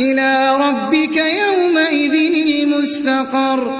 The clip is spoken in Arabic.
إِلَىٰ رَبِّكَ يَوْمَئِذٍ الْمُسْتَقَرُّ.